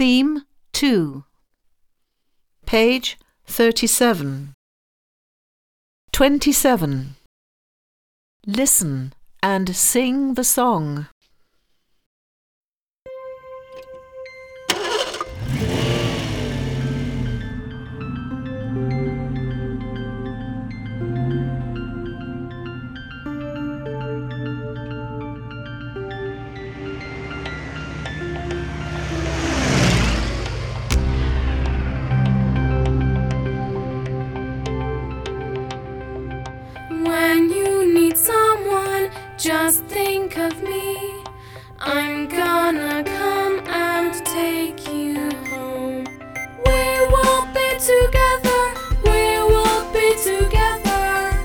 Theme 2. Page 37. 27. Listen and sing the song. When you need someone, just think of me. I'm gonna come and take you home. We will be together. We will be together.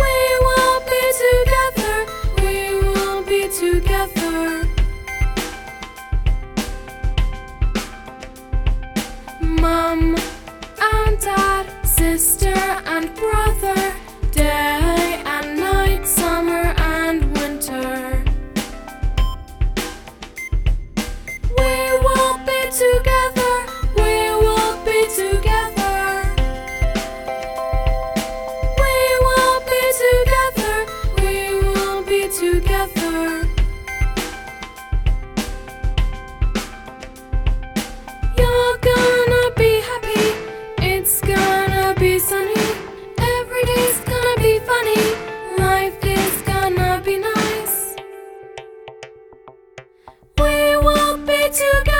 We will be together. We will be together. Together, we will be together. We will be together, we will be together. You're gonna be happy. It's gonna be sunny. Every day's gonna be funny. Life is gonna be nice. We will be together.